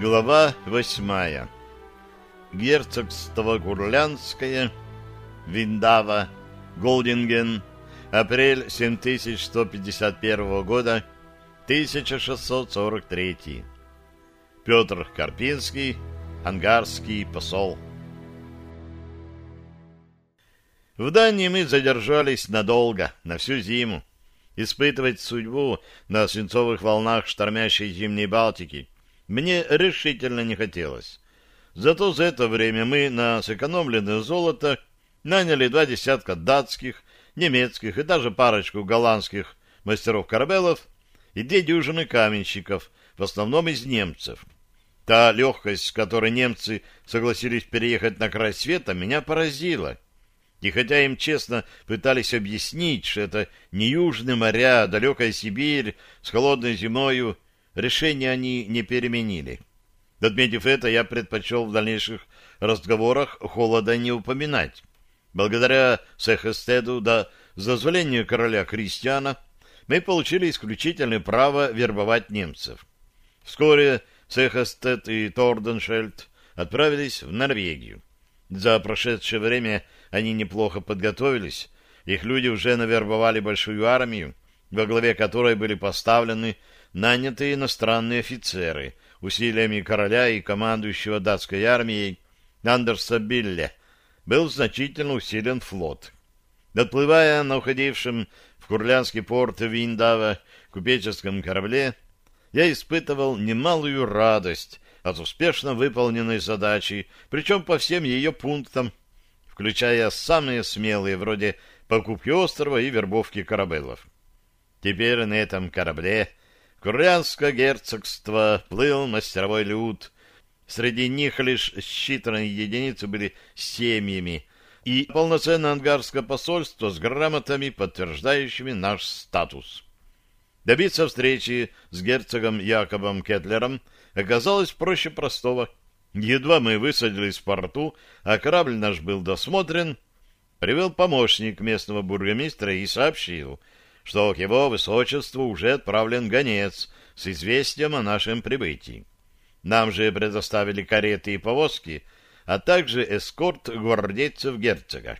Глава восьмая. Герцогство Гурлянское, Виндава, Голдинген, апрель 7151 года, 1643. Петр Карпинский, ангарский посол. В Дании мы задержались надолго, на всю зиму. Испытывать судьбу на свинцовых волнах штормящей зимней Балтики мне решительно не хотелось. Зато за это время мы на сэкономленное золото наняли два десятка датских, немецких и даже парочку голландских мастеров-корабелов и две дюжины каменщиков, в основном из немцев. Та легкость, с которой немцы согласились переехать на край света, меня поразила. И хотя им честно пытались объяснить, что это не южные моря, а далекая Сибирь с холодной зимою, решение они не переменили. Отметив это, я предпочел в дальнейших разговорах холода не упоминать. Благодаря Сехестеду до зазволения короля Кристиана мы получили исключительное право вербовать немцев. Вскоре Сехестед и Торденшельд отправились в Норвегию. За прошедшее время они неплохо подготовились, их люди уже навербовали большую армию, во главе которой были поставлены нанятые иностранные офицеры усилиями короля и командующего датской армией Андерса Билле, был значительно усилен флот. Отплывая на уходившем в Курлянский порт Виндава купеческом корабле, я испытывал немалую радость от успешно выполненной задачи, причем по всем ее пунктам, включая самые смелые, вроде покупки острова и вербовки корабелов. Теперь на этом корабле Курлянское герцогство плыл мастеровой люд. Среди них лишь считанные единицы были семьями, и полноценное ангарское посольство с грамотами, подтверждающими наш статус. Добиться встречи с герцогом Якобом Кетлером оказалось проще простого. Едва мы высадились в порту, а корабль наш был досмотрен, привел помощник местного бургомистра и сообщил, что к его высочеству уже отправлен гонец с известием о нашем прибытии. Нам же предоставили кареты и повозки, а также эскорт гвардейцев герцога.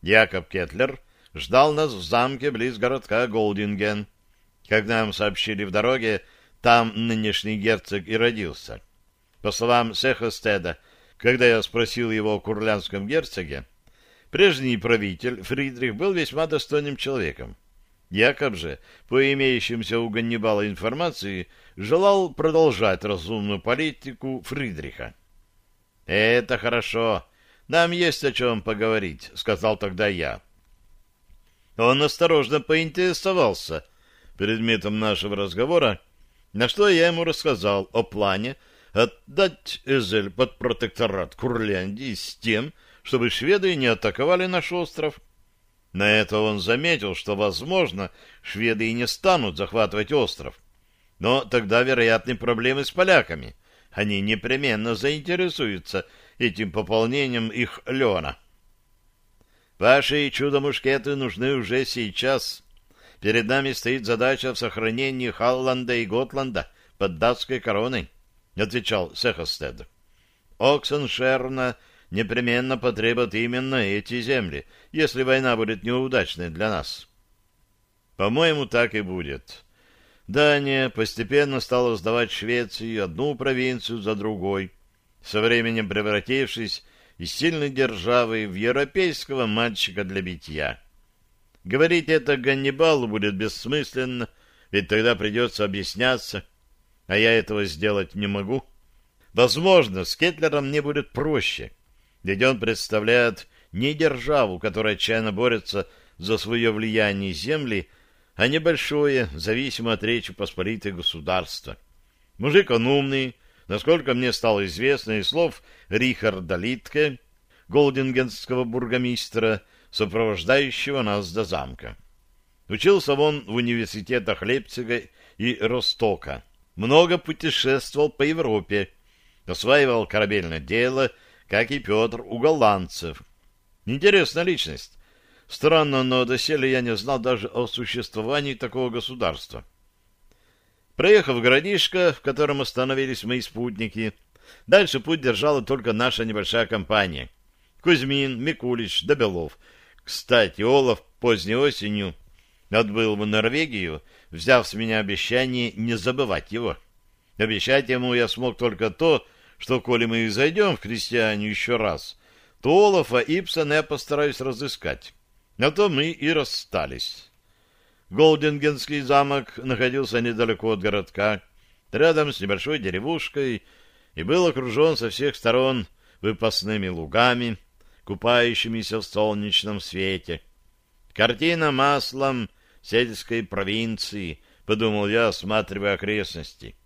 Якоб Кетлер ждал нас в замке близ городка Голдинген. Как нам сообщили в дороге, там нынешний герцог и родился. По словам Сехостеда, когда я спросил его о курлянском герцоге, прежний правитель Фридрих был весьма достойным человеком. Якоб же, по имеющимся у Ганнибала информации, желал продолжать разумную политику Фридриха. «Это хорошо. Нам есть о чем поговорить», — сказал тогда я. Он осторожно поинтересовался предметом нашего разговора, на что я ему рассказал о плане отдать Эзель под протекторат Курляндии с тем, чтобы шведы не атаковали наш остров. На это он заметил, что, возможно, шведы и не станут захватывать остров. Но тогда вероятны проблемы с поляками. Они непременно заинтересуются этим пополнением их лена. Ваши чудо-мушкеты нужны уже сейчас. Перед нами стоит задача в сохранении Халланда и Готланда под датской короной, — отвечал Сехостед. Оксеншерна непременно потребует именно эти земли, если война будет неудачной для нас. По-моему, так и будет. Дания постепенно стала сдавать Швеции одну провинцию за другой, со временем превратившись из сильной державы в европейского мальчика для битья. Говорить это Ганнибалу будет бессмысленно, ведь тогда придется объясняться, а я этого сделать не могу. Возможно, с Кетлером мне будет проще — ведь он представляет не державу, которая отчаянно борется за свое влияние земли, а небольшое, зависимое от Речи Посполитой государство. Мужик он умный, насколько мне стало известно из слов Рихарда Литке, голдингенского бургомистра, сопровождающего нас до замка. Учился он в университетах Лейпцига и Ростока. Много путешествовал по Европе, осваивал корабельное дело как и Петр у голландцев. Интересная личность. Странно, но доселе я не знал даже о существовании такого государства. Проехав городишко, в котором остановились мои спутники, дальше путь держала только наша небольшая компания. Кузьмин, Микулич, Добелов. Кстати, Олаф поздней осенью отбыл в Норвегию, взяв с меня обещание не забывать его. Обещать ему я смог только то, что, коли мы зайдем в крестьяне еще раз, то Олафа Ипсона я постараюсь разыскать. На то мы и расстались. Голдингенский замок находился недалеко от городка, рядом с небольшой деревушкой, и был окружен со всех сторон выпасными лугами, купающимися в солнечном свете. Картина маслом сельской провинции, подумал я, осматривая окрестности.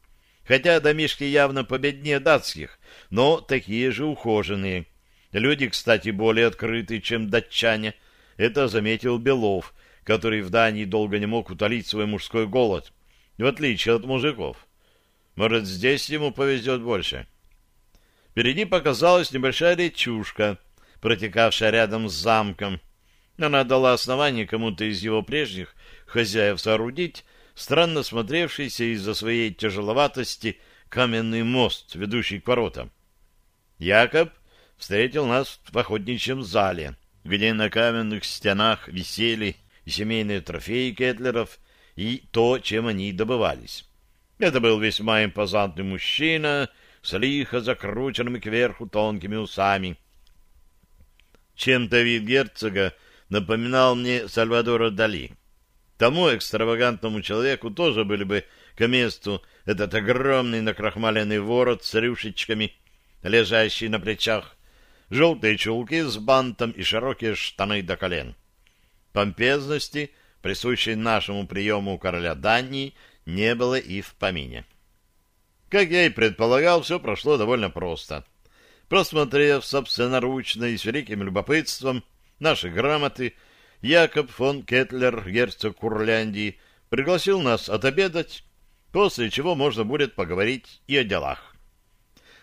Хотя домишки явно победнее датских, но такие же ухоженные. Люди, кстати, более открыты, чем датчане. Это заметил Белов, который в Дании долго не мог утолить свой мужской голод, в отличие от мужиков. Может, здесь ему повезет больше. Впереди показалась небольшая речушка, протекавшая рядом с замком. Она дала основание кому-то из его прежних хозяев соорудить странно смотревшийся из-за своей тяжеловатости каменный мост, ведущий к воротам. Якоб встретил нас в охотничьем зале, где на каменных стенах висели семейные трофеи кетлеров, и то, чем они добывались. Это был весьма импозантный мужчина с лихо закрученными кверху тонкими усами. Чем-то вид герцога напоминал мне Сальвадора Дали. Тому экстравагантному человеку тоже были бы к месту этот огромный накрахмаленный ворот с рюшечками, лежащий на плечах, желтые чулки с бантом и широкие штаны до колен. Помпезности, присущей нашему приему короля Дании, не было и в помине. Как я и предполагал, все прошло довольно просто. Просмотрев собственноручно и с великим любопытством наши грамоты, Якоб фон Кетлер, герцог Курляндии, пригласил нас отобедать, после чего можно будет поговорить и о делах.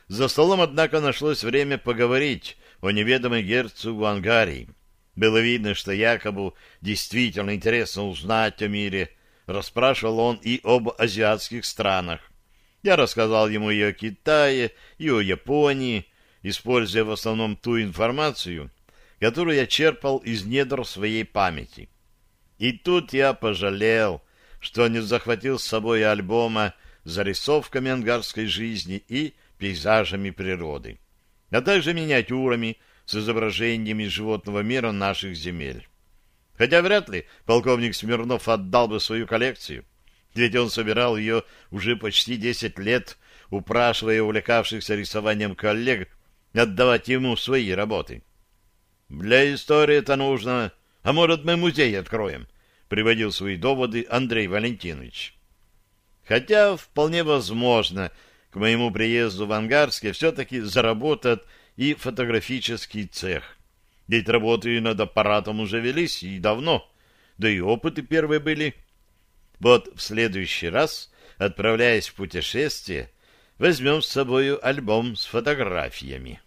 За столом, однако, нашлось время поговорить о неведомой герцогу Ангарии. Было видно, что Якобу действительно интересно узнать о мире. Расспрашивал он и об азиатских странах. Я рассказал ему и о Китае, и о Японии, используя в основном ту информацию, которую я черпал из недр своей памяти. И тут я пожалел, что не захватил с собой альбома с зарисовками ангарской жизни и пейзажами природы, а также миниатюрами с изображениями животного мира наших земель. Хотя вряд ли полковник Смирнов отдал бы свою коллекцию, ведь он собирал ее уже почти десять лет, упрашивая увлекавшихся рисованием коллег отдавать ему свои работы. Для истории это нужно. А может, мы музей откроем? Приводил свои доводы Андрей Валентинович. Хотя вполне возможно, к моему приезду в Ангарске все-таки заработает и фотографический цех. Ведь работы над аппаратом уже велись и давно, да и опыты первые были. Вот в следующий раз, отправляясь в путешествие, возьмем с собою альбом с фотографиями.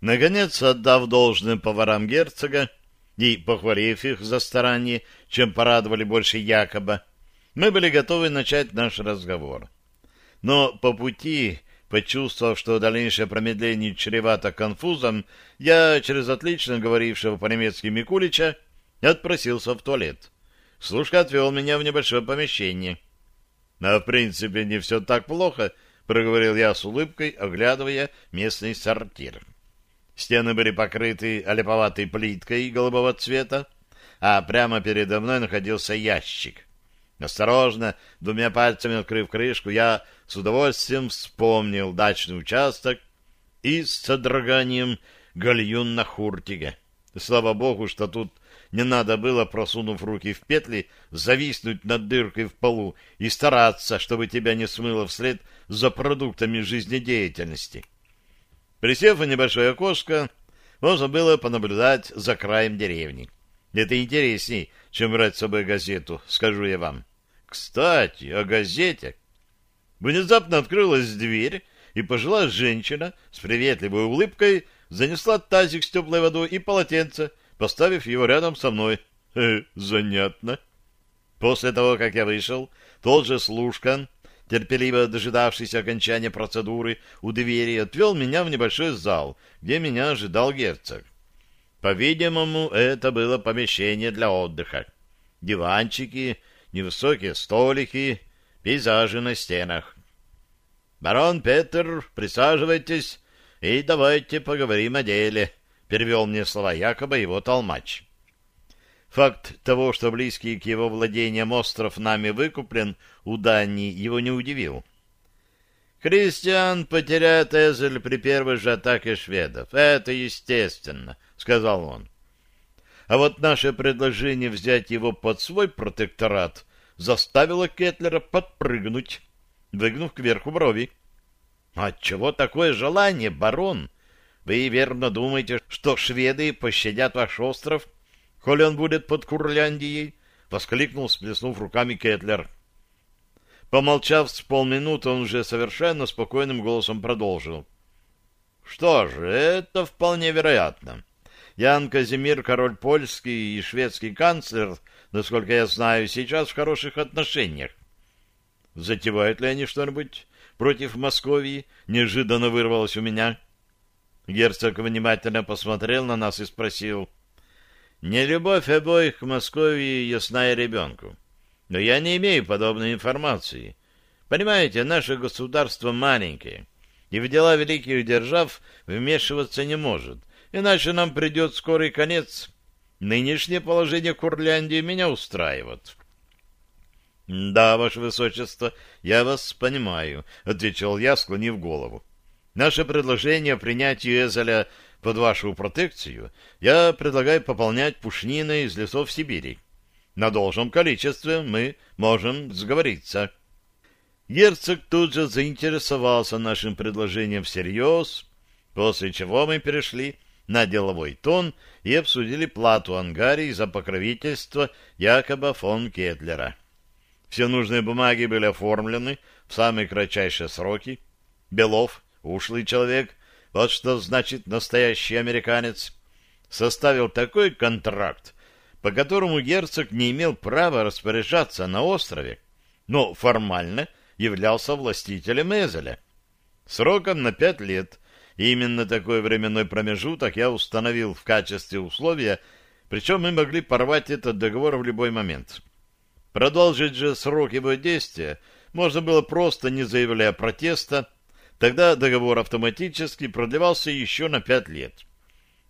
Наконец, отдав должное поварам герцога и похвалив их за старание, чем порадовали больше якобы, мы были готовы начать наш разговор. Но по пути, почувствовав, что дальнейшее промедление чревато конфузом, я через отлично говорившего по-немецки Микулича отпросился в туалет. Служка отвел меня в небольшое помещение. — А в принципе не все так плохо, — проговорил я с улыбкой, оглядывая местный сортир. Стены были покрыты олеповатой плиткой голубого цвета, а прямо передо мной находился ящик. Осторожно, двумя пальцами открыв крышку, я с удовольствием вспомнил дачный участок и с содроганием гальюн на хуртиге. Слава богу, что тут не надо было, просунув руки в петли, зависнуть над дыркой в полу и стараться, чтобы тебя не смыло вслед за продуктами жизнедеятельности. Присев в небольшое окошко, можно было понаблюдать за краем деревни. Это интересней, чем брать с собой газету, скажу я вам. Кстати, о газете. Внезапно открылась дверь, и пожилая женщина с приветливой улыбкой занесла тазик с теплой водой и полотенце, поставив его рядом со мной. Э, занятно. После того, как я вышел, тот же служка, терпеливо дожидавшийся окончания процедуры у двери, отвел меня в небольшой зал, где меня ожидал герцог. По-видимому, это было помещение для отдыха. Диванчики, невысокие столики, пейзажи на стенах. «Барон Петер, присаживайтесь и давайте поговорим о деле», — перевел мне слова якобы его толмач. Факт того, что близкий к его владениям остров нами выкуплен, у Дании его не удивил. «Христиан потеряет Эзель при первой же атаке шведов. Это естественно», — сказал он. А вот наше предложение взять его под свой протекторат заставило Кетлера подпрыгнуть, выгнув кверху брови. «Отчего такое желание, барон? Вы верно думаете, что шведы пощадят ваш остров?» Коли он будет под Курляндией, — воскликнул, сплеснув руками Кетлер. Помолчав с полминуты, он уже совершенно спокойным голосом продолжил. — Что же, это вполне вероятно. Ян Казимир, король польский и шведский канцлер, насколько я знаю, сейчас в хороших отношениях. Затевают ли они что-нибудь против Московии? Неожиданно вырвалось у меня. Герцог внимательно посмотрел на нас и спросил — Нелюбовь обоих к Москве ясна и ребенку. Но я не имею подобной информации. Понимаете, наше государство маленькое, и в дела великих держав вмешиваться не может, иначе нам придет скорый конец. Нынешнее положение Курляндии меня устраивает. — Да, ваше высочество, я вас понимаю, — ответил я, склонив голову. Наше предложение о принятии Эзеля под вашу протекцию я предлагаю пополнять пушнины из лесов Сибири. На должном количестве мы можем сговориться. Герцог тут же заинтересовался нашим предложением всерьез, после чего мы перешли на деловой тон и обсудили плату Ангарии за покровительство Якоба фон Кетлера. Все нужные бумаги были оформлены в самые кратчайшие сроки. Белов, ушлый человек, вот что значит настоящий американец. Составил такой контракт, по которому герцог не имел права распоряжаться на острове, но формально являлся властителем Эзеля. Сроком на пять лет. И именно такой временной промежуток я установил в качестве условия, причем мы могли порвать этот договор в любой момент. Продолжить же срок его действия можно было просто не заявляя протеста, Тогда договор автоматически продлевался еще на пять лет.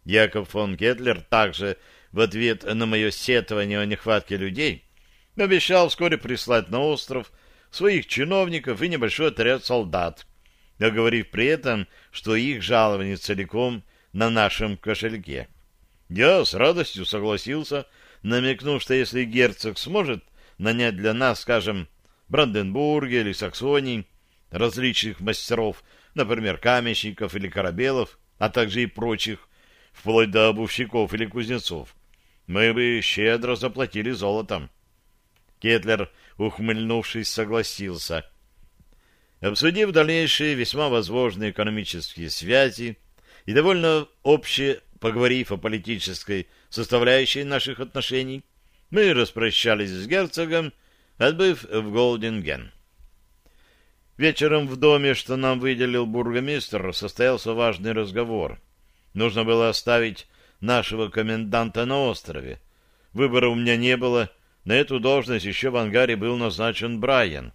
Яков фон Гетлер также в ответ на мое сетование о нехватке людей обещал вскоре прислать на остров своих чиновников и небольшой отряд солдат, договорив при этом, что их жалование целиком на нашем кошельке. Я с радостью согласился, намекнув, что если герцог сможет нанять для нас, скажем, Бранденбурге или Саксонии, различных мастеров, например, каменщиков или корабелов, а также и прочих, вплоть до обувщиков или кузнецов, мы бы щедро заплатили золотом. Кетлер, ухмыльнувшись, согласился. Обсудив дальнейшие весьма возможные экономические связи и довольно общее поговорив о политической составляющей наших отношений, мы распрощались с герцогом, отбыв в Голденген. Вечером в доме, что нам выделил бургомистр, состоялся важный разговор. Нужно было оставить нашего коменданта на острове. Выбора у меня не было. На эту должность еще в ангаре был назначен Брайан.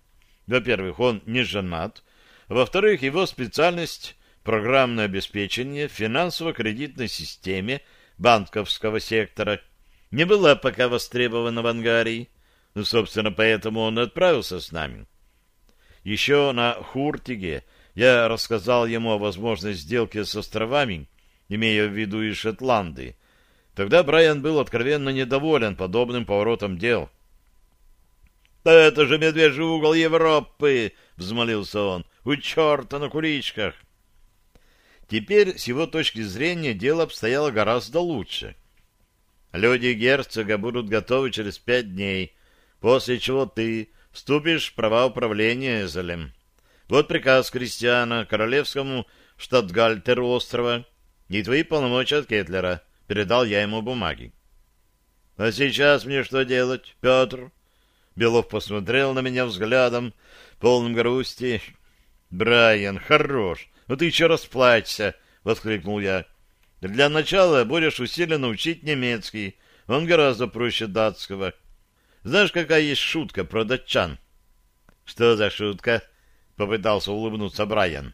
Во-первых, он не женат. Во-вторых, его специальность — программное обеспечение в финансово-кредитной системе банковского сектора — не была пока востребована в ангаре. Ну, собственно, поэтому он отправился с нами. Еще на Хуртиге я рассказал ему о возможной сделке с островами, имея в виду и Шотланды. Тогда Брайан был откровенно недоволен подобным поворотом дел. — Это же медвежий угол Европы! — взмолился он. — У черта на куличках! Теперь, с его точки зрения, дело обстояло гораздо лучше. Люди герцога будут готовы через пять дней, после чего ты вступишь в права управления Эзелем. Вот приказ Кристиана королевскому штатгальтеру острова и твои полномочия от Кетлера. Передал я ему бумаги. — А сейчас мне что делать, Петр? Белов посмотрел на меня взглядом, полным грусти. «Брайан, хорош! Ну ты еще расплачься!» — воскликнул я. «Для начала будешь усиленно учить немецкий. Он гораздо проще датского. Знаешь, какая есть шутка про датчан?» «Что за шутка?» — попытался улыбнуться Брайан.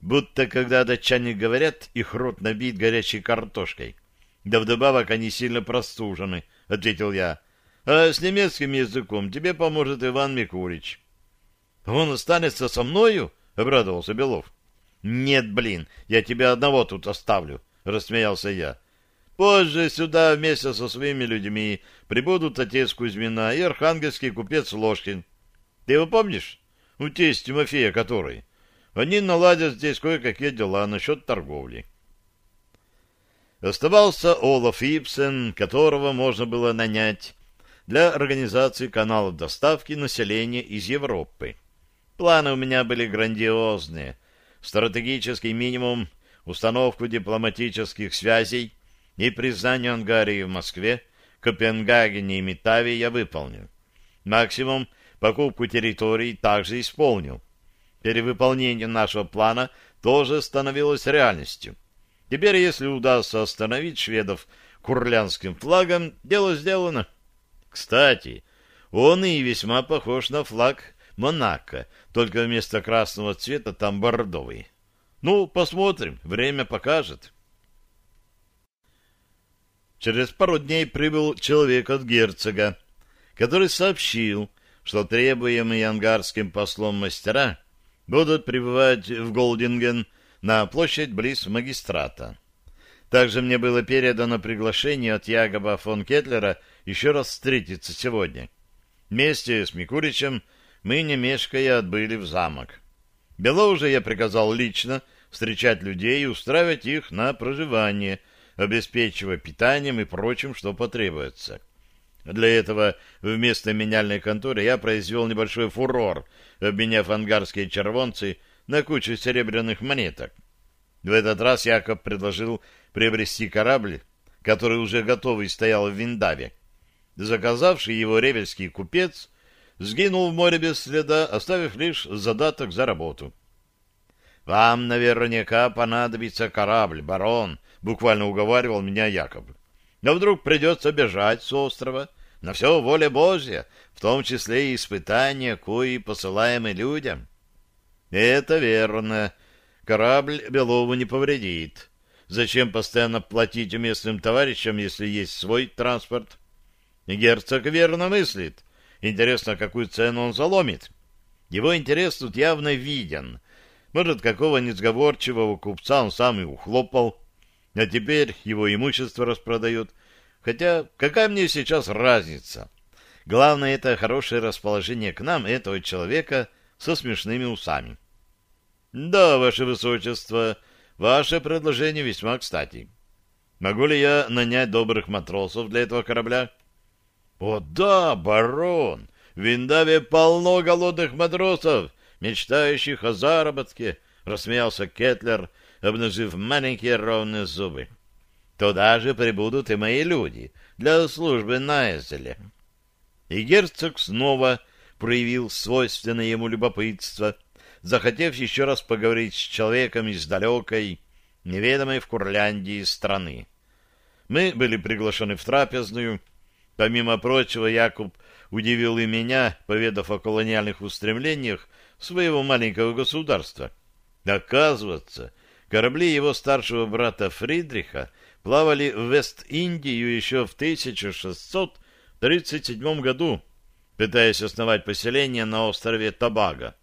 «Будто, когда датчане говорят, их рот набит горячей картошкой. Да вдобавок они сильно простужены», — ответил я. «А с немецким языком тебе поможет Иван Микулич». «Он останется со мною?» — обрадовался Белов. «Нет, блин, я тебя одного тут оставлю», — рассмеялся я. «Позже сюда вместе со своими людьми прибудут отец Кузьмина и архангельский купец Ложкин. Ты его помнишь? У тесть Тимофея который. Они наладят здесь кое-какие дела насчет торговли». Оставался Олаф Ипсен, которого можно было нанять для организации каналов доставки населения из Европы. Планы у меня были грандиозные. Стратегический минимум, установку дипломатических связей и признание Ангарии в Москве, Копенгагене и Метаве я выполнил. Максимум покупку территорий также исполнил. Перевыполнение нашего плана тоже становилось реальностью. Теперь, если удастся остановить шведов курлянским флагом, дело сделано. Кстати, он и весьма похож на флаг Монако, только вместо красного цвета там бордовый. Ну, посмотрим, время покажет. Через пару дней прибыл человек от герцога, который сообщил, что требуемые ангарским послом мастера будут прибывать в Голдинген на площадь близ магистрата. Также мне было передано приглашение от Ягоба фон Кетлера еще раз встретиться сегодня. Вместе с Микуричем мы, не мешкая, отбыли в замок. Бело уже я приказал лично встречать людей и устраивать их на проживание, обеспечивая питанием и прочим, что потребуется. Для этого вместо меняльной конторы я произвел небольшой фурор, обменяв ангарские червонцы на кучу серебряных монеток. В этот раз Якоб предложил приобрести корабль, который уже готовый стоял в Виндаве. Заказавший его ревельский купец сгинул в море без следа, оставив лишь задаток за работу. «Вам наверняка понадобится корабль, барон», — буквально уговаривал меня Якоб. «Но вдруг придется бежать с острова. На все воля Божья, в том числе и испытания, кои посылаемы людям». «Это верно. Корабль Белову не повредит. Зачем постоянно платить местным товарищам, если есть свой транспорт?» Герцог верно мыслит. Интересно, какую цену он заломит. Его интерес тут явно виден. Может, какого несговорчивого купца он сам и ухлопал, а теперь его имущество распродают. Хотя какая мне сейчас разница? Главное, это хорошее расположение к нам этого человека со смешными усами. Да, ваше высочество, ваше предложение весьма кстати. Могу ли я нанять добрых матросов для этого корабля? — «О да, барон! В Виндаве полно голодных матросов, мечтающих о заработке!» — рассмеялся Кетлер, обнажив маленькие ровные зубы. «Туда же прибудут и мои люди для службы на Эзеле». И герцог снова проявил свойственное ему любопытство, захотев еще раз поговорить с человеком из далекой, неведомой в Курляндии страны. Мы были приглашены в трапезную, Помимо прочего, Якуб удивил и меня, поведав о колониальных устремлениях своего маленького государства. Оказывается, корабли его старшего брата Фридриха плавали в Вест-Индию еще в 1637 году, пытаясь основать поселение на острове Табага.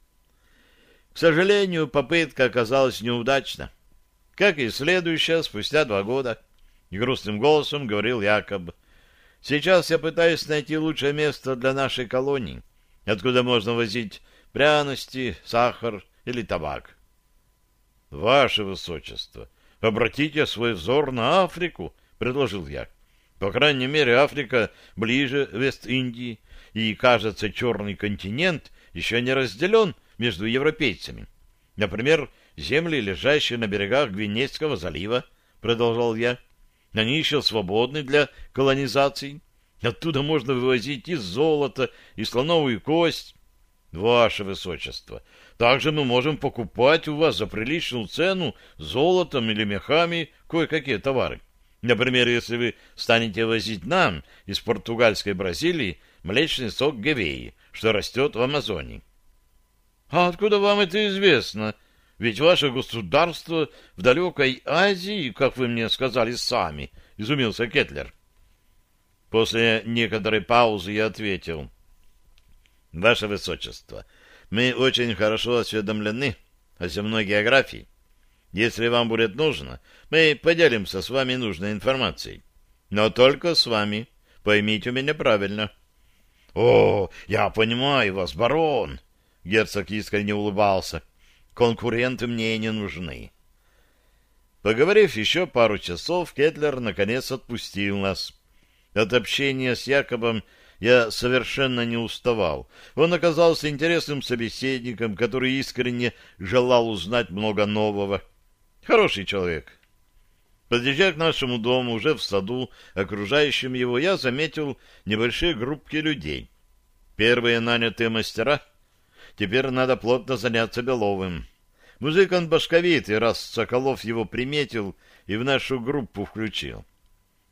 К сожалению, попытка оказалась неудачна. Как и следующая, спустя два года, грустным голосом говорил Якоб, Сейчас я пытаюсь найти лучшее место для нашей колонии, откуда можно возить пряности, сахар или табак. Ваше Высочество, обратите свой взор на Африку, предложил я. По крайней мере, Африка ближе Вест-Индии, и, кажется, черный континент еще не разделен между европейцами. Например, земли, лежащие на берегах Гвинейского залива, продолжал я, они еще свободны для колонизации. Оттуда можно вывозить и золото, и слоновую кость. Ваше Высочество, также мы можем покупать у вас за приличную цену золотом или мехами кое-какие товары. Например, если вы станете возить нам из португальской Бразилии млечный сок гавеи, что растет в Амазонии. — А откуда вам это известно? Ведь ваше государство в далекой Азии, как вы мне сказали сами, — изумился Кетлер. После некоторой паузы я ответил. — Ваше Высочество, мы очень хорошо осведомлены о земной географии. Если вам будет нужно, мы поделимся с вами нужной информацией. Но только с вами. Поймите меня правильно. — О, я понимаю вас, барон! — герцог искренне улыбался. — Конкуренты мне не нужны. Поговорив еще пару часов, Кетлер наконец отпустил нас. От общения с Якобом я совершенно не уставал. Он оказался интересным собеседником, который искренне желал узнать много нового. Хороший человек. Подъезжая к нашему дому, уже в саду, окружающем его, я заметил небольшие группки людей. Первые нанятые мастера. Теперь надо плотно заняться Беловым. Музык он башковитый, раз Соколов его приметил и в нашу группу включил.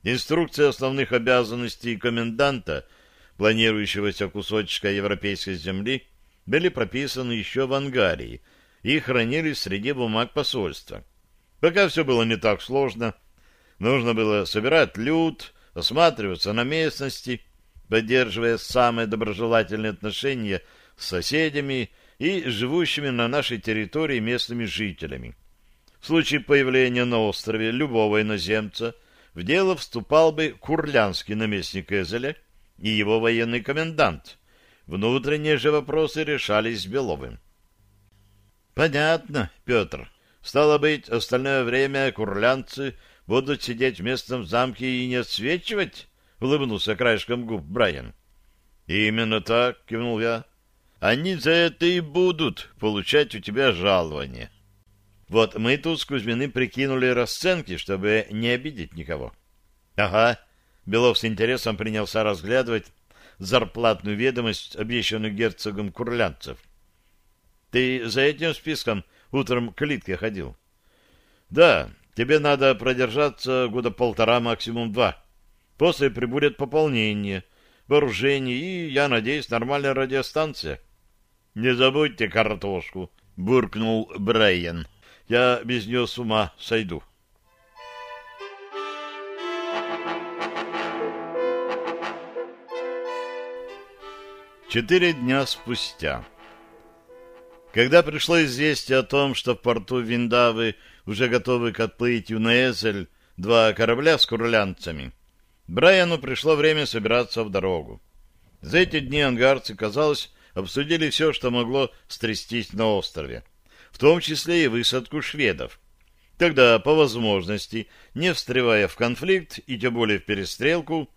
Инструкции основных обязанностей коменданта, планирующегося кусочка европейской земли, были прописаны еще в Ангарии и хранились среди бумаг посольства. Пока все было не так сложно, нужно было собирать люд, осматриваться на местности, поддерживая самые доброжелательные отношения с соседями и живущими на нашей территории местными жителями. В случае появления на острове любого иноземца в дело вступал бы курлянский наместник Эзеля и его военный комендант. Внутренние же вопросы решались Беловым. — Понятно, Петр, Стало быть, остальное время курлянцы будут сидеть в местном замке и не отсвечивать? — улыбнулся краешком губ Брайан. — Именно так, — кивнул я. — Они за это и будут получать у тебя жалование. Вот мы тут с Кузьминым прикинули расценки, чтобы не обидеть никого. — Ага. Белов с интересом принялся разглядывать зарплатную ведомость, обещанную герцогом курлянцев. — Ты за этим списком Утром к Литке ходил. Да, тебе надо продержаться года полтора, максимум два. После прибудет пополнение, вооружение и, я надеюсь, нормальная радиостанция. Не забудьте картошку, буркнул Брайан. Я без нее с ума сойду. Четыре дня спустя. Когда пришло известие о том, что в порту Виндавы уже готовы к отплытию на Эзель два корабля с курлянцами, Брайану пришло время собираться в дорогу. За эти дни ангарцы, казалось, обсудили все, что могло стрястись на острове, в том числе и высадку шведов. Тогда, по возможности, не встревая в конфликт и тем более в перестрелку,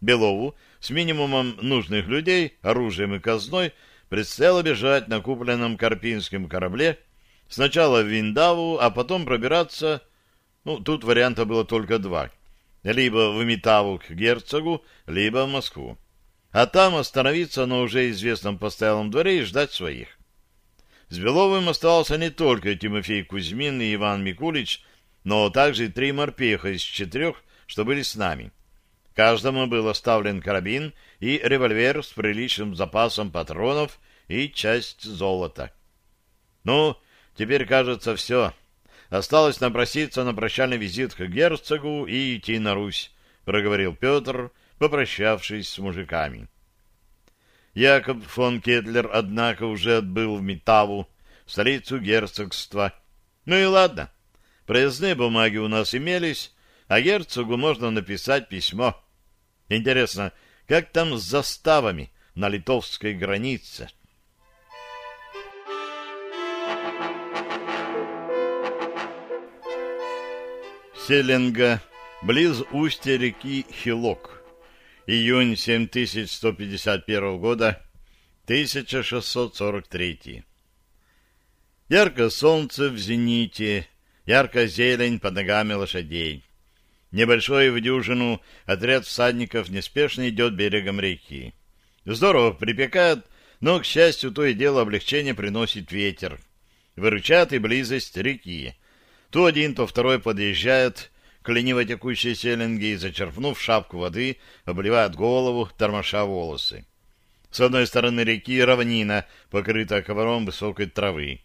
Белову с минимумом нужных людей, оружием и казной предстояло бежать на купленном Карпинском корабле сначала в Виндаву, а потом пробираться... Ну, тут варианта было только два. Либо в Митаву к герцогу, либо в Москву. А там остановиться на уже известном постоялом дворе и ждать своих. С Беловым оставался не только Тимофей Кузьмин и Иван Микулич, но также и три морпеха из четырех, что были с нами. Каждому был оставлен карабин и револьвер с приличным запасом патронов и часть золота. Ну, теперь, кажется, все. Осталось напроситься на прощальный визит к герцогу и идти на Русь, проговорил Петр, попрощавшись с мужиками. Якоб фон Кетлер, однако, уже отбыл в Метаву, столицу герцогства. Ну и ладно, проездные бумаги у нас имелись, а герцогу можно написать письмо. Интересно, как там с заставами на литовской границе? Селенга, близ устья реки Хилок. Июнь 7151 года, 1643. Ярко солнце в зените, ярко зелень под ногами лошадей. Небольшой в дюжину отряд всадников неспешно идет берегом реки. Здорово припекает, но, к счастью, то и дело облегчение приносит ветер. Выручат и близость реки. То один, то второй подъезжает к лениво текущей селенге и, зачерпнув шапку воды, обливает голову, тормоша волосы. С одной стороны реки равнина, покрытая ковром высокой травы.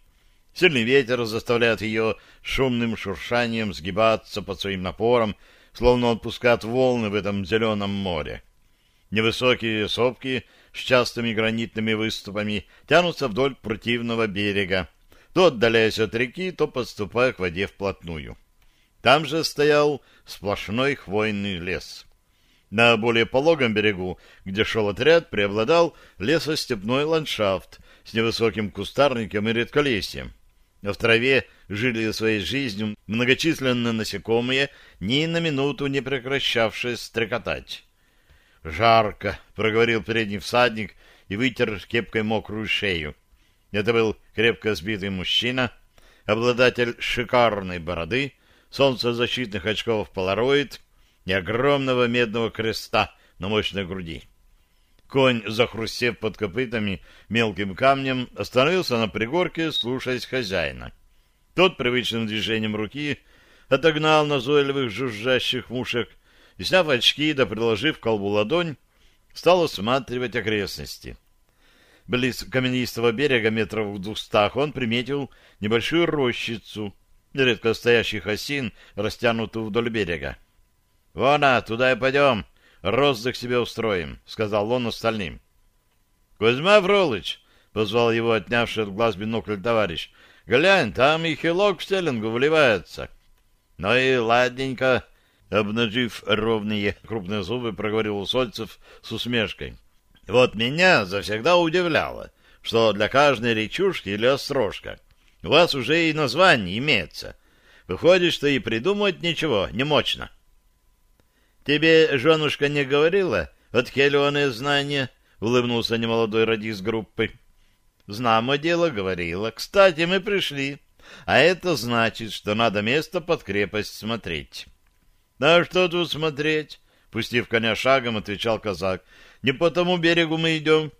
Сильный ветер заставляет ее шумным шуршанием сгибаться под своим напором, словно отпускает волны в этом зеленом море. Невысокие сопки с частыми гранитными выступами тянутся вдоль противного берега, то отдаляясь от реки, то подступая к воде вплотную. Там же стоял сплошной хвойный лес. На более пологом берегу, где шел отряд, преобладал лесостепной ландшафт с невысоким кустарником и редколесьем. В траве жили своей жизнью многочисленные насекомые, ни на минуту не прекращавшие стрекотать. «Жарко», — проговорил передний всадник и вытер кепкой мокрую шею. Это был крепко сбитый мужчина, обладатель шикарной бороды, солнцезащитных очков полароид и огромного медного креста на мощной груди. Конь, захрустев под копытами мелким камнем, остановился на пригорке, слушаясь хозяина. Тот привычным движением руки отогнал назойливых жужжащих мушек и, сняв очки да приложив колбу ладонь, стал осматривать окрестности. Близ каменистого берега метров в двухстах он приметил небольшую рощицу, редко стоящих осин, растянутую вдоль берега. — Вон, а, туда и пойдем, розыск себе устроим, — сказал он остальным. — Кузьма Фролыч, — позвал его отнявший от глаз бинокль товарищ, — глянь, там и хилок в стеллингу вливается. — Ну и ладненько, — обнажив ровные крупные зубы, проговорил Усольцев с усмешкой. — Вот меня завсегда удивляло, что для каждой речушки или острожка у вас уже и название имеется. Выходит, что и придумать ничего не мощно. — Тебе женушка не говорила отхеленное знание? — улыбнулся немолодой радист группы. — Знамо дело, говорила. Кстати, мы пришли. А это значит, что надо место под крепость смотреть. — Да что тут смотреть? — пустив коня шагом, отвечал казак. — Не по тому берегу мы идем.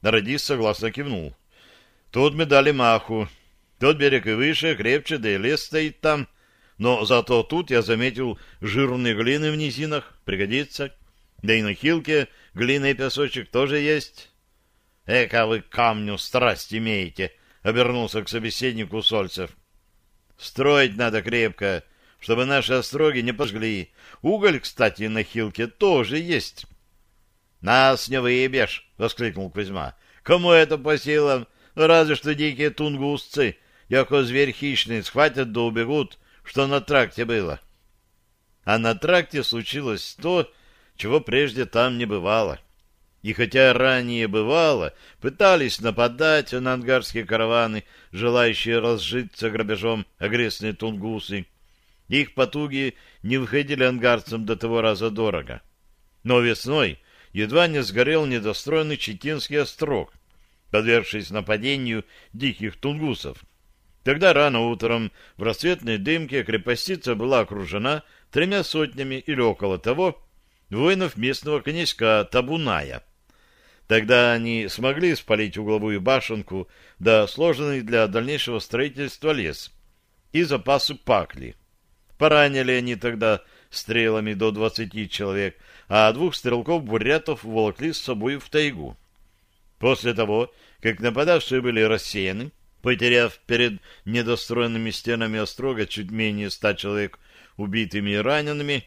Радист согласно кивнул. — Тут мы дали маху. Тот берег и выше, крепче, да и лес стоит там. Но зато тут я заметил жирные глины в низинах, пригодится. Да и на хилке глина и песочек тоже есть. — Эка вы камню страсть имеете! — обернулся к собеседнику Сольцев. — Строить надо крепко, чтобы наши остроги не пожгли. Уголь, кстати, на хилке тоже есть. — Нас не выебешь! — воскликнул Кузьма. — Кому это по силам? Разве что дикие тунгусцы, яко зверь хищный, схватят да убегут — что на тракте было. А на тракте случилось то, чего прежде там не бывало. И хотя ранее бывало, пытались нападать на ангарские караваны, желающие разжиться грабежом агрессные тунгусы, их потуги не выходили ангарцам до того раза дорого. Но весной едва не сгорел недостроенный Читинский острог, подвергшись нападению диких тунгусов. Тогда рано утром в рассветной дымке крепостица была окружена тремя сотнями или около того воинов местного князька Табуная. Тогда они смогли спалить угловую башенку, да сложенный для дальнейшего строительства лес и запасы пакли. Поранили они тогда стрелами до двадцати человек, а двух стрелков-бурятов волокли с собой в тайгу. После того, как нападавшие были рассеяны, Потеряв перед недостроенными стенами острога чуть менее ста человек убитыми и ранеными,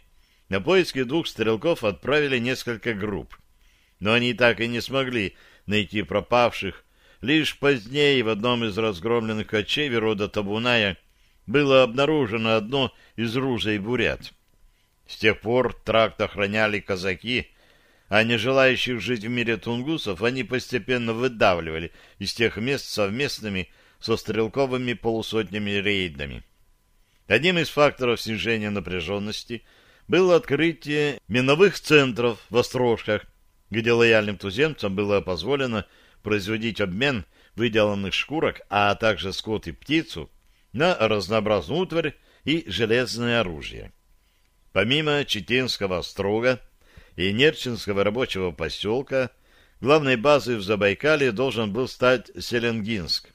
на поиски двух стрелков отправили несколько групп. Но они так и не смогли найти пропавших. Лишь позднее в одном из разгромленных кочевий рода Табуная было обнаружено одно из ружей бурят. С тех пор тракт охраняли казаки, а не желающих жить в мире тунгусов они постепенно выдавливали из тех мест совместными со стрелковыми полусотнями рейдами. Одним из факторов снижения напряженности было открытие миновых центров в Острожках, где лояльным туземцам было позволено производить обмен выделанных шкурок, а также скот и птицу, на разнообразную утварь и железное оружие. Помимо Читинского строга и Нерчинского рабочего поселка, главной базой в Забайкале должен был стать Селенгинск.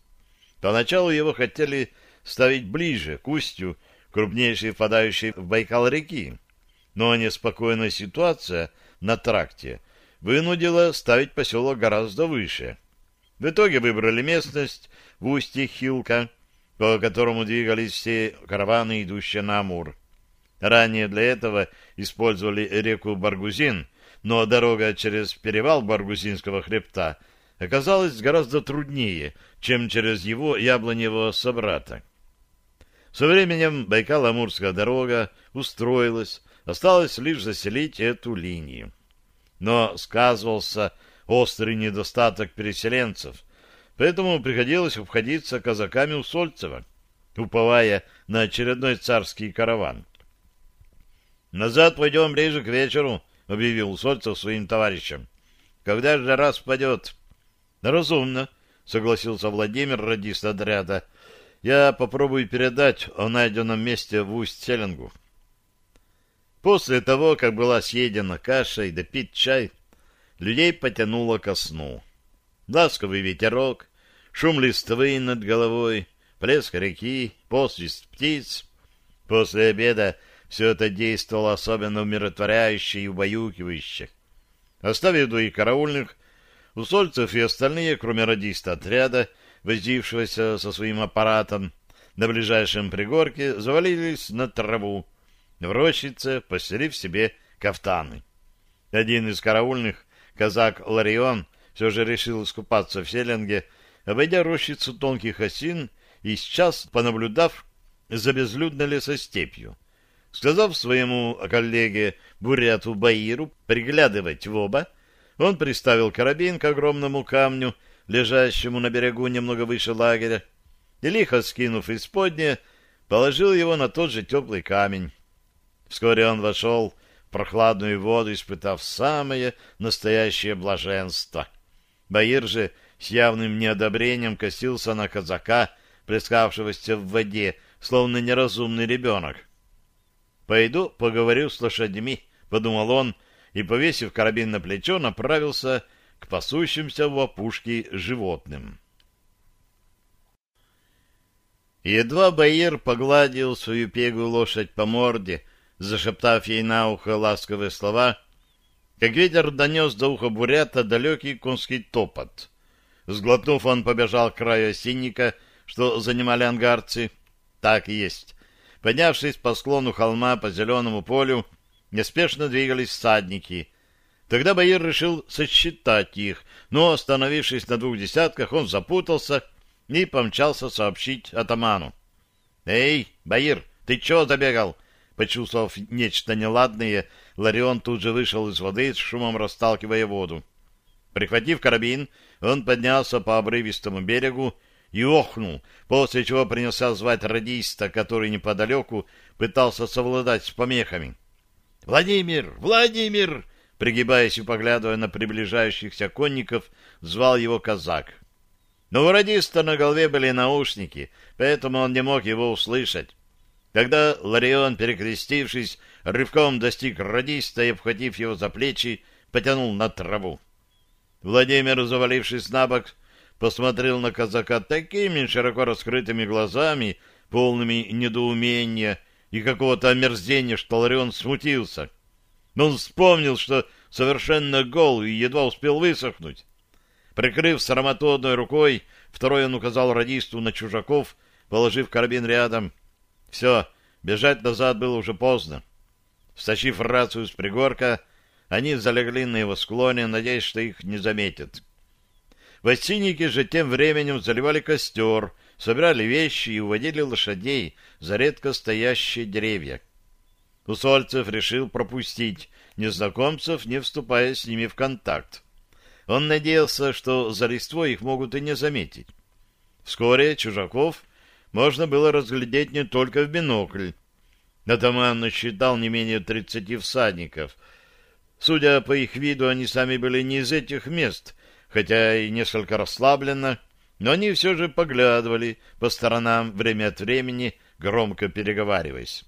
Поначалу его хотели ставить ближе к устью крупнейшей впадающей в Байкал реки, но неспокойная ситуация на тракте вынудила ставить поселок гораздо выше. В итоге выбрали местность в устье Хилка, по которому двигались все караваны, идущие на Амур. Ранее для этого использовали реку Баргузин, но дорога через перевал Баргузинского хребта оказалась гораздо труднее, чем через его яблоневого собрата. Со временем Байкал-Амурская дорога устроилась, осталось лишь заселить эту линию. Но сказывался острый недостаток переселенцев, поэтому приходилось обходиться казаками у Сольцева, уповая на очередной царский караван. «Назад пойдем ближе к вечеру», — объявил Сольцев своим товарищам. «Когда же раз спадет?» «Разумно», — согласился Владимир, радист отряда. «Я попробую передать о найденном месте в Усть-Селингу». После того, как была съедена каша и допит чай, людей потянуло ко сну. Ласковый ветерок, шум листвы над головой, плеск реки, посвист птиц. После обеда все это действовало особенно умиротворяюще и убаюкивающе. Оставив двоих караульных, усольцев и остальные, кроме радиста отряда, возившегося со своим аппаратом, на ближайшем пригорке завалились на траву, в рощице постелив себе кафтаны. Один из караульных, казак Ларион, все же решил искупаться в селенге, обойдя рощицу тонких осин и сейчас, понаблюдав за безлюдной лесостепью. Сказав своему коллеге Буряту Баиру приглядывать в оба, он приставил карабин к огромному камню, лежащему на берегу немного выше лагеря, и, лихо скинув исподнее, положил его на тот же теплый камень. Вскоре он вошел в прохладную воду, испытав самое настоящее блаженство. Баир же с явным неодобрением косился на казака, плескавшегося в воде, словно неразумный ребенок. «Пойду поговорю с лошадьми», — подумал он, и, повесив карабин на плечо, направился к пасущимся в опушке животным. Едва Баир погладил свою пегую лошадь по морде, зашептав ей на ухо ласковые слова, как ветер донес до уха бурята далекий конский топот. Сглотнув, он побежал к краю осинника, что занимали ангарцы. Так и есть. Поднявшись по склону холма по зеленому полю, неспешно двигались всадники. Тогда Баир решил сосчитать их, но, остановившись на двух десятках, он запутался и помчался сообщить атаману. — Эй, Баир, ты чего забегал? Почувствовав нечто неладное, Ларион тут же вышел из воды, с шумом расталкивая воду. Прихватив карабин, он поднялся по обрывистому берегу и охнул, после чего принялся звать радиста, который неподалеку пытался совладать с помехами. «Владимир! Владимир!» Пригибаясь и поглядывая на приближающихся конников, звал его казак. Но у радиста на голове были наушники, поэтому он не мог его услышать. Когда Ларион, перекрестившись, рывком достиг радиста и, обхватив его за плечи, потянул на траву. Владимир, завалившись на бок, посмотрел на казака такими широко раскрытыми глазами, полными недоумения и какого-то омерзения, что Ларион смутился. Но он вспомнил, что совершенно гол и едва успел высохнуть. Прикрыв срамоту одной рукой, второй он указал радисту на чужаков, положив карабин рядом — все, бежать назад было уже поздно. Стащив рацию с пригорка, они залегли на его склоне, надеясь, что их не заметят. Востинники же тем временем заливали костер, собирали вещи и уводили лошадей за редко стоящие деревья. Усольцев решил пропустить незнакомцев, не вступая с ними в контакт. Он надеялся, что за листвой их могут и не заметить. Вскоре чужаков можно было разглядеть не только в бинокль. Атаман насчитал не менее тридцати всадников. Судя по их виду, они сами были не из этих мест, хотя и несколько расслабленно, но они все же поглядывали по сторонам время от времени, громко переговариваясь.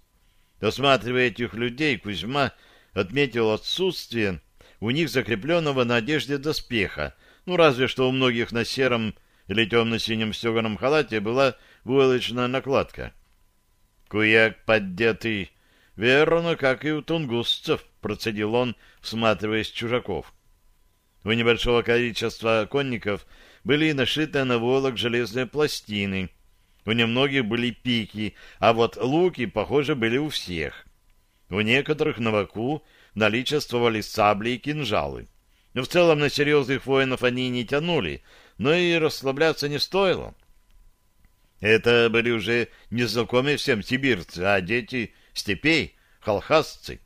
Осматривая этих людей, Кузьма отметил отсутствие у них закрепленного на одежде доспеха, ну, разве что у многих на сером или темно-синем стеганом халате была войлочная накладка. Куяк поддетый, верно, как и у тунгусцев, процедил он, всматриваясь чужаков. У небольшого количества конников были нашиты на волок железные пластины. У немногих были пики, а вот луки, похоже, были у всех. У некоторых на боку наличествовали сабли и кинжалы. Но в целом на серьезных воинов они не тянули, но и расслабляться не стоило. Это были уже незнакомые всем сибирцы, а дети степей, халхасцы.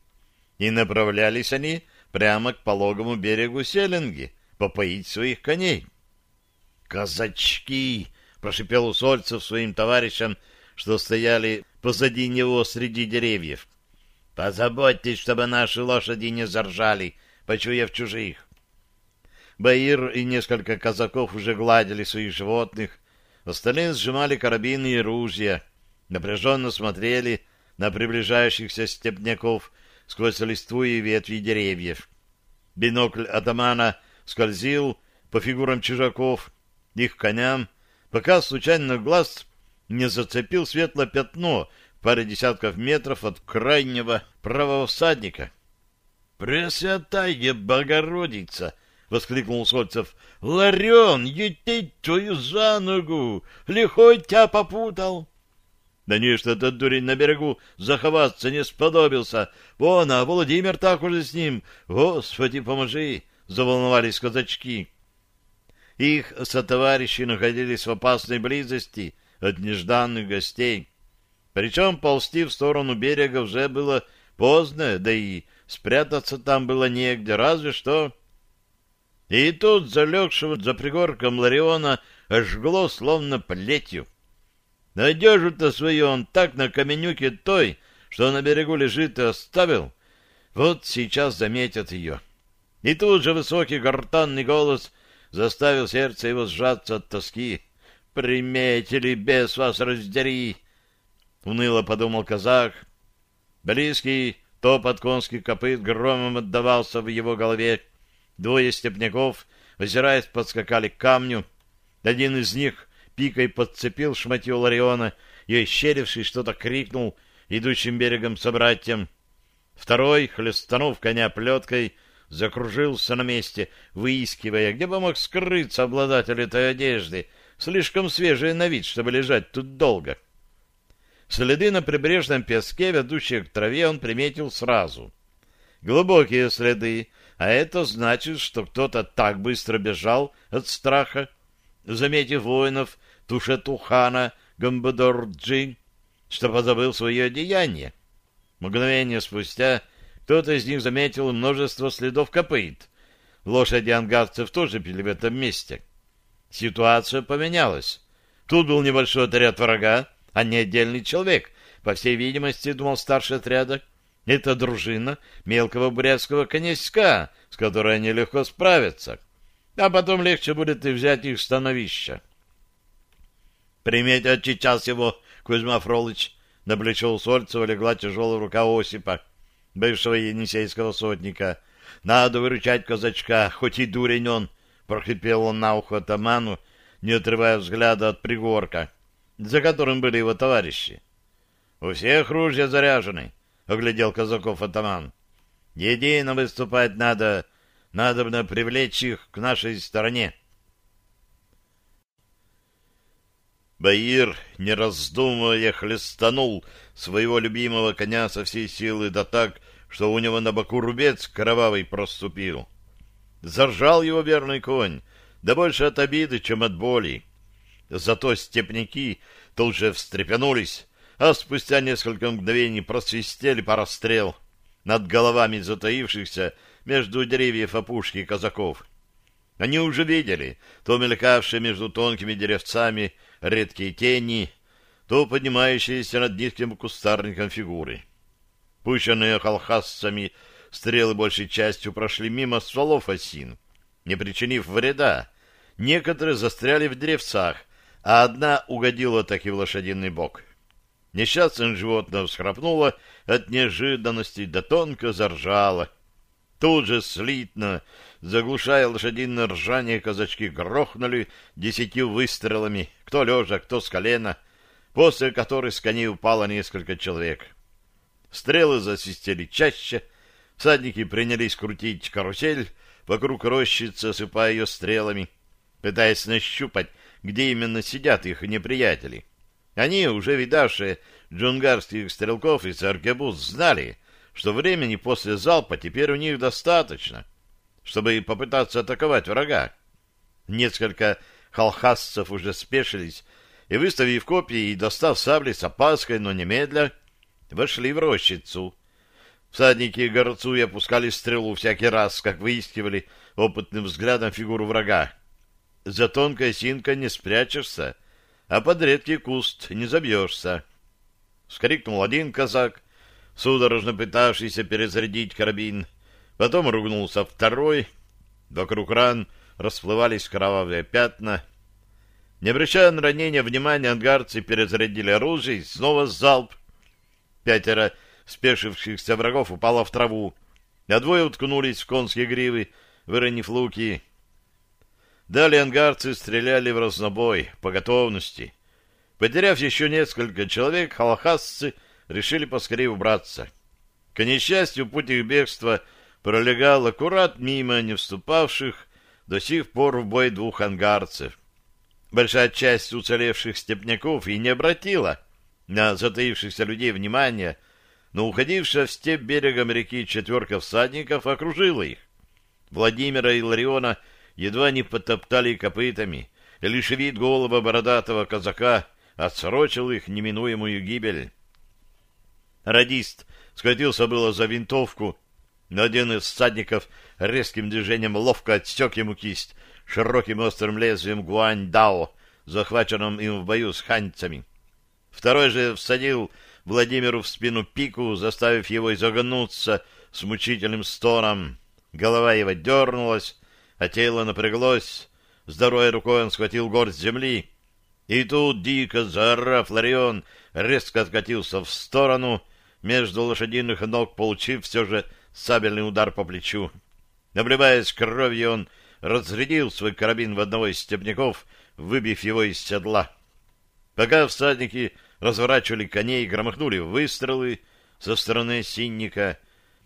И направлялись они прямо к пологому берегу Селенги, попоить своих коней. «Казачки!» — прошипел Усольцев своим товарищам, что стояли позади него среди деревьев. «Позаботьтесь, чтобы наши лошади не заржали, почуяв чужих. Баир и несколько казаков уже гладили своих животных, остальные сжимали карабины и ружья, напряженно смотрели на приближающихся степняков сквозь листву и ветви деревьев. Бинокль атамана скользил по фигурам чужаков, их коням, пока случайно глаз не зацепил светлое пятно в паре десятков метров от крайнего правого всадника. «Пресвятая Богородица!» — воскликнул Сольцев. — Ларен, етей твою за ногу! Лихой тебя попутал! Да не, что этот дурень на берегу заховаться не сподобился. Вон, а Владимир так уже с ним. Господи, поможи! — заволновались казачки. Их сотоварищи находились в опасной близости от нежданных гостей. Причем ползти в сторону берега уже было поздно, да и спрятаться там было негде, разве что и тут залегшего за пригорком Лариона ожгло словно плетью. Одежу-то свою он так на каменюке той, что на берегу лежит, и оставил. Вот сейчас заметят ее. И тут же высокий гортанный голос заставил сердце его сжаться от тоски. «Приметили, без вас раздери!» — уныло подумал казах. Близкий топот конских копыт громом отдавался в его голове. Двое степняков, озираясь, подскакали к камню. Один из них пикой подцепил шматье Лариона и, ощерившись, что-то крикнул идущим берегом собратьям. Второй, хлестанув коня плеткой, закружился на месте, выискивая, где бы мог скрыться обладатель этой одежды, слишком свежий на вид, чтобы лежать тут долго. Следы на прибрежном песке, ведущие к траве, он приметил сразу. Глубокие следы, а это значит, что кто-то так быстро бежал от страха, заметив воинов Тушетухана Гамбадорджи, что позабыл свое одеяние. Мгновение спустя кто-то из них заметил множество следов копыт. Лошади ангадцев тоже пили в этом месте. Ситуация поменялась. Тут был небольшой отряд врага, а не отдельный человек. По всей видимости, думал старший отряда, это дружина мелкого бурятского коньяцка, с которой они легко справятся. А потом легче будет и взять их становище. Приметят сейчас его, Кузьма Фролыч. На плечо у Сольцева легла тяжелая рука Осипа, бывшего енисейского сотника. Надо выручать казачка, хоть и дурень он, прохрипел он на ухо атаману, не отрывая взгляда от пригорка, за которым были его товарищи. У всех ружья заряжены, — оглядел казаков атаман. — Едино выступать надо, надо бы привлечь их к нашей стороне. Баир, не раздумывая, хлестанул своего любимого коня со всей силы, да так, что у него на боку рубец кровавый проступил. Заржал его верный конь, да больше от обиды, чем от боли. Зато степняки тут же встрепенулись, а спустя несколько мгновений просвистели пара стрел над головами затаившихся между деревьев опушки казаков. Они уже видели то мелькавшие между тонкими деревцами редкие тени, то поднимающиеся над низким кустарником фигуры. Пущенные холхасцами стрелы большей частью прошли мимо стволов осин, не причинив вреда. Некоторые застряли в деревцах, а одна угодила таки в лошадиный бок. Несчастное животное всхрапнуло от неожиданности, да тонко заржало. Тут же слитно, заглушая лошадиное ржание, казачки грохнули десятью выстрелами, кто лежа, кто с колена, после которых с коней упало несколько человек. Стрелы засвистели чаще, всадники принялись крутить карусель вокруг рощицы, осыпая ее стрелами, пытаясь нащупать, где именно сидят их неприятели. Они, уже видавшие джунгарских стрелков и аркебуз, знали, что времени после залпа теперь у них достаточно, чтобы попытаться атаковать врага. Несколько халхасцев уже спешились и, выставив копии и достав сабли с опаской, но немедля, вошли в рощицу. Всадники горцуя опускали стрелу всякий раз, как выискивали опытным взглядом фигуру врага. За тонкой синкой не спрячешься, а под редкий куст не забьешься. Скрикнул один казак, судорожно пытавшийся перезарядить карабин. Потом ругнулся второй. Вокруг ран расплывались кровавые пятна. Не обращая на ранения внимания, ангарцы перезарядили оружие и снова залп. Пятеро спешившихся врагов упало в траву, а двое уткнулись в конские гривы, выронив луки. Далее ангарцы стреляли в разнобой, по готовности. Потеряв еще несколько человек, халахасцы решили поскорее убраться. К несчастью, путь их бегства пролегал аккурат мимо не вступавших до сих пор в бой двух ангарцев. Большая часть уцелевших степняков и не обратила на затаившихся людей внимания, но уходившая в степь берегом реки четверка всадников окружила их. Владимира и Лариона едва не потоптали копытами, и лишь вид голого бородатого казака отсрочил их неминуемую гибель. Радист схватился было за винтовку, но один из всадников резким движением ловко отсек ему кисть широким острым лезвием гуань-дао, захваченным им в бою с ханьцами. Второй же всадил Владимиру в спину пику, заставив его изогнуться с мучительным стоном. Голова его дернулась, а тело напряглось. Здоровой рукой он схватил горсть земли. И тут, дико заорав, Ларион резко откатился в сторону, между лошадиных ног получив все же сабельный удар по плечу. Обливаясь кровью, он разрядил свой карабин в одного из степняков, выбив его из седла. Пока всадники разворачивали коней, громыхнули выстрелы со стороны синника.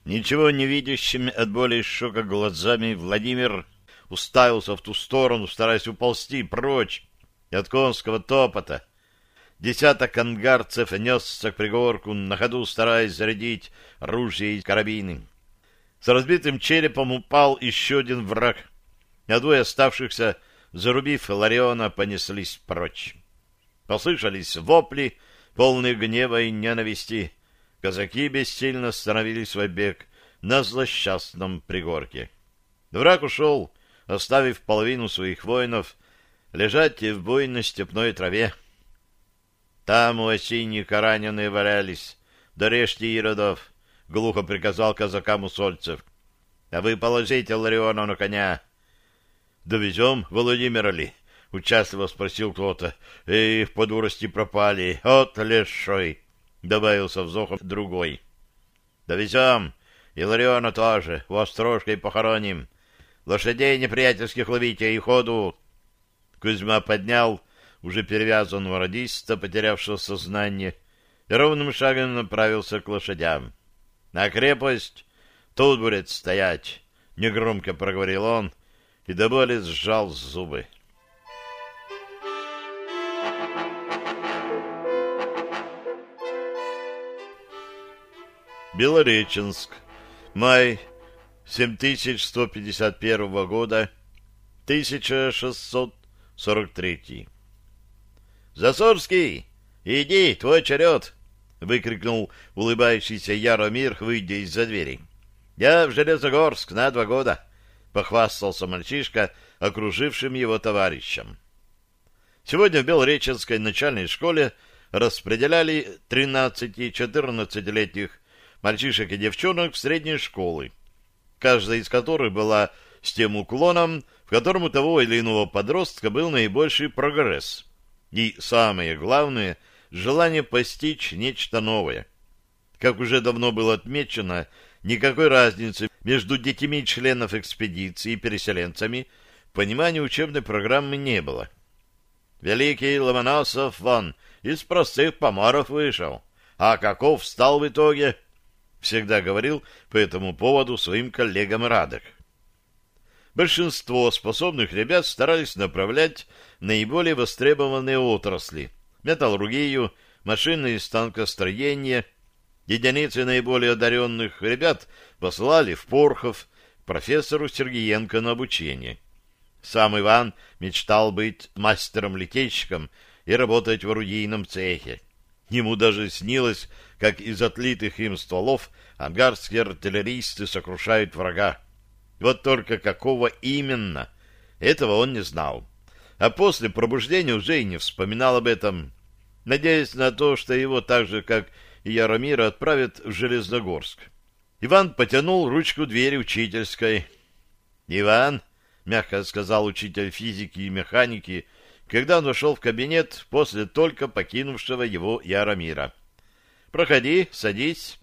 Ничего не видящими от боли и шока глазами Владимир уставился в ту сторону, стараясь уползти прочь от конского топота. Десяток ангарцев несся к пригорку, на ходу стараясь зарядить ружья и карабины. С разбитым черепом упал еще один враг, а двое оставшихся, зарубив Лариона, понеслись прочь. Послышались вопли, полные гнева и ненависти. Казаки бессильно остановили свой бег на злосчастном пригорке. Враг ушел, оставив половину своих воинов лежать в буйной степной траве. Там у осинника раненые валялись. Дорежьте иродов, — глухо приказал казакам усольцев. — А вы положите Лариона на коня. — Довезем Владимира ли? — участливо спросил кто-то. — Эх, по дурости пропали. От лешой! — добавился взохом другой. — Довезем. И Лариона тоже. В острожкой похороним. Лошадей неприятельских ловите и ходу. Кузьма поднял уже перевязанного радиста, потерявшего сознание, и ровным шагом направился к лошадям. — На крепость тут будет стоять, — негромко проговорил он, и до боли сжал зубы. Белореченск. Май 7151 года. 1643. «Засорский, иди, твой черед!» — выкрикнул улыбающийся Яромир, выйдя из-за двери. «Я в Железогорск на два года», — похвастался мальчишка, окружившим его товарищем. Сегодня в Белореченской начальной школе распределяли 13-14-летних мальчишек и девчонок в средние школы, каждая из которых была с тем уклоном, в котором у того или иного подростка был наибольший прогресс. И самое главное, желание постичь нечто новое. Как уже давно было отмечено, никакой разницы между детьми членов экспедиции и переселенцами в понимании учебной программы не было. Великий Ломоносов вон из простых помаров вышел, а каков стал в итоге, всегда говорил по этому поводу своим коллегам Радок. Большинство способных ребят старались направлять наиболее востребованные отрасли – металлургию, машинное и станкостроение. Единицы наиболее одаренных ребят послали в Порхов профессору Сергеенко на обучение. Сам Иван мечтал быть мастером-литейщиком и работать в орудийном цехе. Ему даже снилось, как из отлитых им стволов ангарские артиллеристы сокрушают врага. Вот только какого именно, этого он не знал. А после пробуждения уже и не вспоминал об этом, надеясь на то, что его так же, как и Яромира, отправят в Железногорск. Иван потянул ручку двери учительской. «Иван», — мягко сказал учитель физики и механики, когда он вошел в кабинет после только покинувшего его Яромира. «Проходи, садись».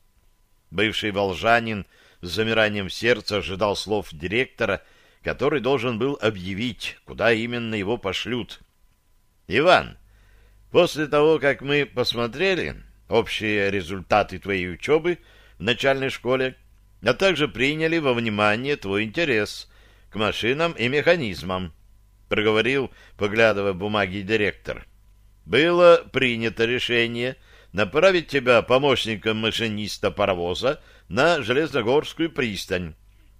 Бывший волжанин — с замиранием сердца ожидал слов директора, который должен был объявить, куда именно его пошлют. «Иван, после того, как мы посмотрели общие результаты твоей учебы в начальной школе, а также приняли во внимание твой интерес к машинам и механизмам», проговорил, поглядывая бумаги директор. «Было принято решение направить тебя помощником машиниста паровоза на Железногорскую пристань,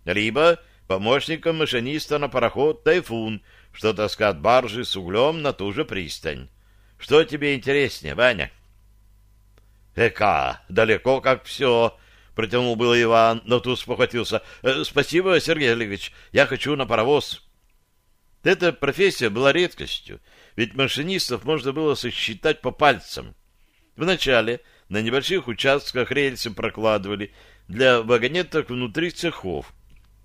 либо помощником машиниста на пароход «Тайфун», что таскает баржи с углем на ту же пристань. Что тебе интереснее, Ваня? «Эка, далеко как все», — протянул было Иван, но тут спохватился. «Э, «Спасибо, Сергей Олегович, я хочу на паровоз». Эта профессия была редкостью, ведь машинистов можно было сосчитать по пальцам. Вначале на небольших участках рельсы прокладывали для вагонеток внутри цехов,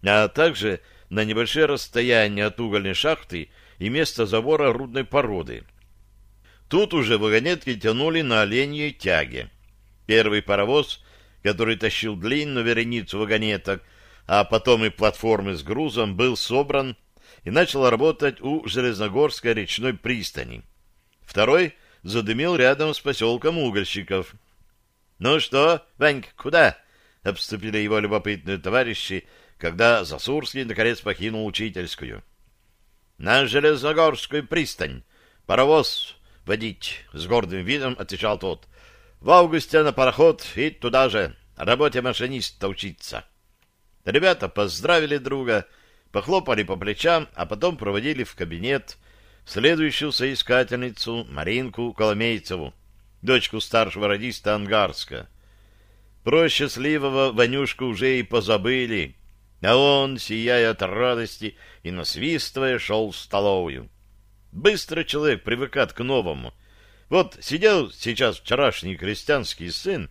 а также на небольшие расстояния от угольной шахты и места забора рудной породы. Тут уже вагонетки тянули на оленьей тяге. Первый паровоз, который тащил длинную вереницу вагонеток, а потом и платформы с грузом, был собран и начал работать у Железногорской речной пристани. Второй задымил рядом с поселком угольщиков. — Ну что, Ванька, куда? обступили его любопытные товарищи, когда Засурский наконец покинул учительскую. — На Железногорскую пристань. Паровоз водить, — с гордым видом отвечал тот. — В августе на пароход и туда же, работе машиниста учиться. Ребята поздравили друга, похлопали по плечам, а потом проводили в кабинет следующую соискательницу Маринку Коломейцеву, дочку старшего радиста Ангарска. Про счастливого Ванюшку уже и позабыли, а он, сияя от радости и насвистывая, шел в столовую. Быстро человек привыкает к новому. Вот сидел сейчас вчерашний крестьянский сын,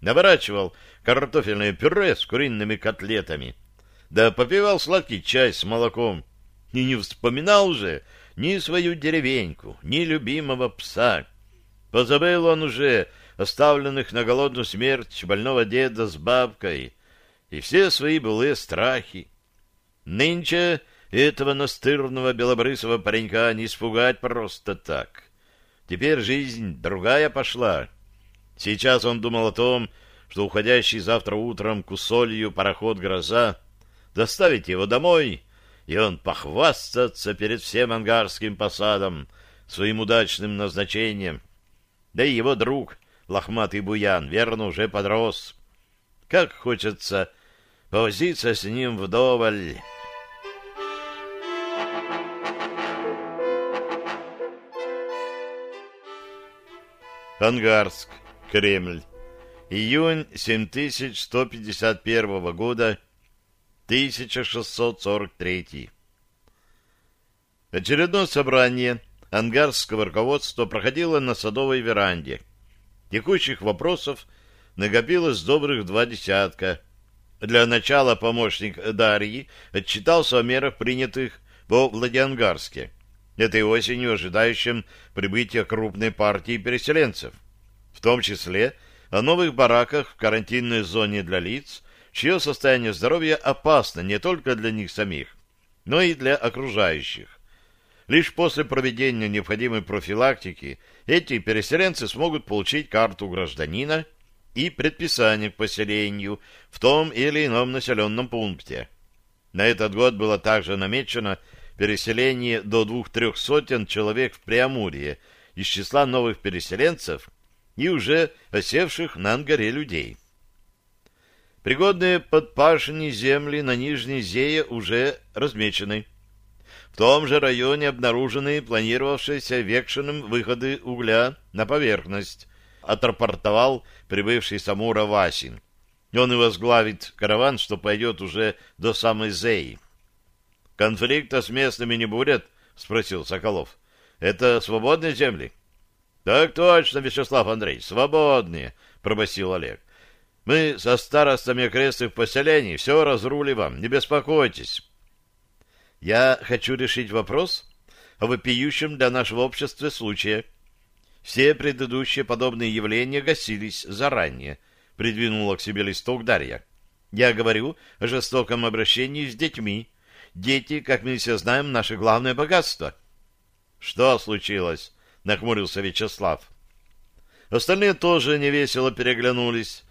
наворачивал картофельное пюре с куриными котлетами, да попивал сладкий чай с молоком, и не вспоминал уже ни свою деревеньку, ни любимого пса. Позабыл он уже оставленных на голодную смерть больного деда с бабкой, и все свои былые страхи. Нынче этого настырного белобрысого паренька не испугать просто так. Теперь жизнь другая пошла. Сейчас он думал о том, что уходящий завтра утром к усолью пароход «Гроза» доставить его домой, и он похвастаться перед всем ангарским посадом своим удачным назначением. Да и его друг — лохматый буян, верно, уже подрос. Как хочется повозиться с ним вдоволь. Ангарск, Кремль. Июнь 7151 года, 1643. Очередное собрание ангарского руководства проходило на садовой веранде. Текущих вопросов накопилось добрых два десятка. Для начала помощник Дарьи отчитался о мерах, принятых во Владиангарске, этой осенью ожидающем прибытия крупной партии переселенцев. в том числе о новых бараках в карантинной зоне для лиц, чье состояние здоровья опасно не только для них самих, но и для окружающих. Лишь после проведения необходимой профилактики эти переселенцы смогут получить карту гражданина и предписание к поселению в том или ином населенном пункте. На этот год было также намечено переселение до двух-трех сотен человек в Преамурье из числа новых переселенцев и уже осевших на Ангаре людей. Пригодные под пашни земли на Нижней Зее уже размечены. В том же районе обнаружены планировавшиеся Векшиным выходы угля на поверхность, отрапортовал прибывший с Амура Васин. Он и возглавит караван, что пойдет уже до самой Зеи. «Конфликта с местными не будет?» — спросил Соколов. «Это свободные земли?» «Так точно, Вячеслав Андреевич, свободные», — пробасил Олег. «Мы со старостами окрестных поселений все разрули вам, не беспокойтесь». «Я хочу решить вопрос о вопиющем для нашего общества случае. Все предыдущие подобные явления гасились заранее», — придвинула к себе листок Дарья. «Я говорю о жестоком обращении с детьми. Дети, как мы все знаем, наше главное богатство». «Что случилось?» — нахмурился Вячеслав. Остальные тоже невесело переглянулись.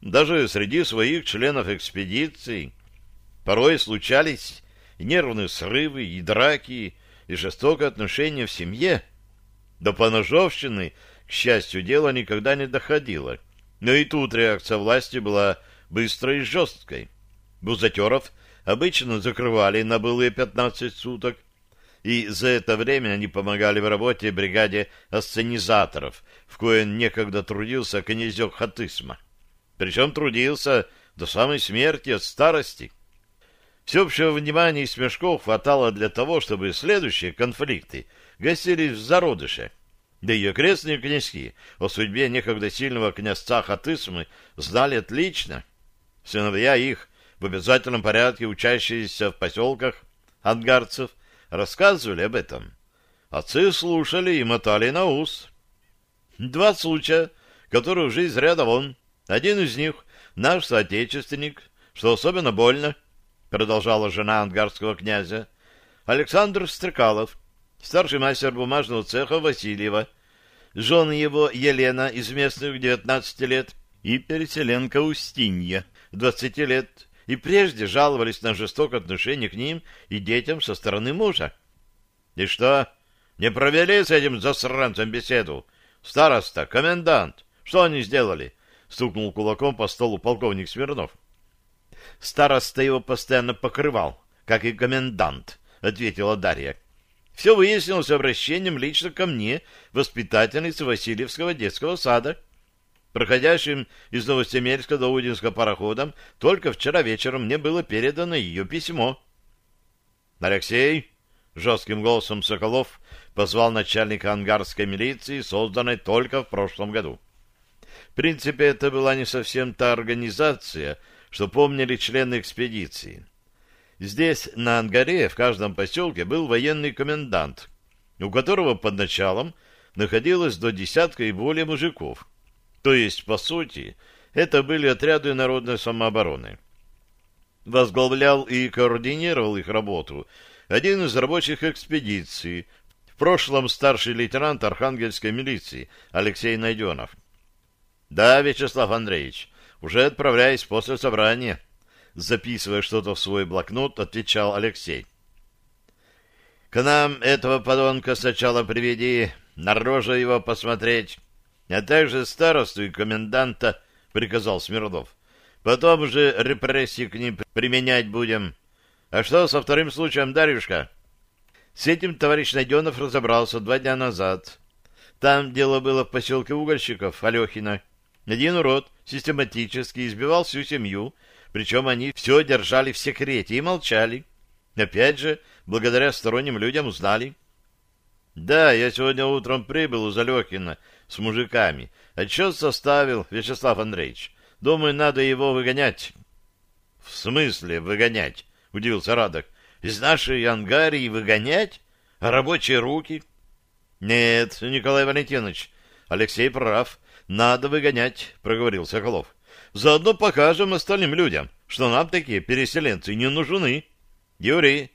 Даже среди своих членов экспедиции порой случались нервные срывы, и драки, и жестокое отношение в семье. До поножовщины, к счастью, дело никогда не доходило. Но и тут реакция власти была быстрой и жесткой. Бузатеров обычно закрывали на былые 15 суток, и за это время они помогали в работе бригаде асценизаторов, в кое некогда трудился князек Хатысма. Причем трудился до самой смерти от старости. Всеобщего внимания и смешков хватало для того, чтобы следующие конфликты гасились в зародыше. Да и окрестные князьки о судьбе некогда сильного князца Хатысмы знали отлично. Сыновья их, в обязательном порядке учащиеся в поселках ангарцев, рассказывали об этом. Отцы слушали и мотали на ус. Два случая, которые уже из ряда вон. Один из них — наш соотечественник, что особенно больно, продолжала жена ангарского князя, Александр Стрекалов, старший мастер бумажного цеха Васильева, жены его Елена из местных 19 лет и переселенка Устинья, 20 лет, и прежде жаловались на жестокое отношение к ним и детям со стороны мужа. И что, не провели с этим засранцем беседу? Староста, комендант, что они сделали? Стукнул кулаком по столу полковник Смирнов. Староста его постоянно покрывал, как и комендант, ответила Дарья. Все выяснилось обращением лично ко мне, воспитательницы Васильевского детского сада проходящим из Новосемельска до Удинска пароходом, только вчера вечером мне было передано ее письмо. «Алексей!» — жестким голосом Соколов позвал начальника ангарской милиции, созданной только в прошлом году. В принципе, это была не совсем та организация, что помнили члены экспедиции. Здесь, на Ангаре, в каждом поселке был военный комендант, у которого под началом находилось до десятка и более мужиков — то есть, по сути, это были отряды народной самообороны. Возглавлял и координировал их работу один из рабочих экспедиций, в прошлом старший лейтенант Архангельской милиции Алексей Найденов. «Да, Вячеслав Андреевич, уже отправляясь после собрания», записывая что-то в свой блокнот, отвечал Алексей. «К нам этого подонка сначала приведи, на его посмотреть» а также старосту и коменданта, — приказал Смирнов. Потом уже репрессии к ним применять будем. А что со вторым случаем, Дарюшка? С этим товарищ Найденов разобрался два дня назад. Там дело было в поселке угольщиков, Алехина. Один урод систематически избивал всю семью, причем они все держали в секрете и молчали. Опять же, благодаря сторонним людям узнали. Да, я сегодня утром прибыл из Алехина с мужиками. Отчет составил Вячеслав Андреевич. Думаю, надо его выгонять. — В смысле выгонять? — удивился Радок. — Из нашей ангарии выгонять? А рабочие руки? — Нет, Николай Валентинович, Алексей прав. Надо выгонять, проговорил Соколов. Заодно покажем остальным людям, что нам такие переселенцы не нужны. Юрий.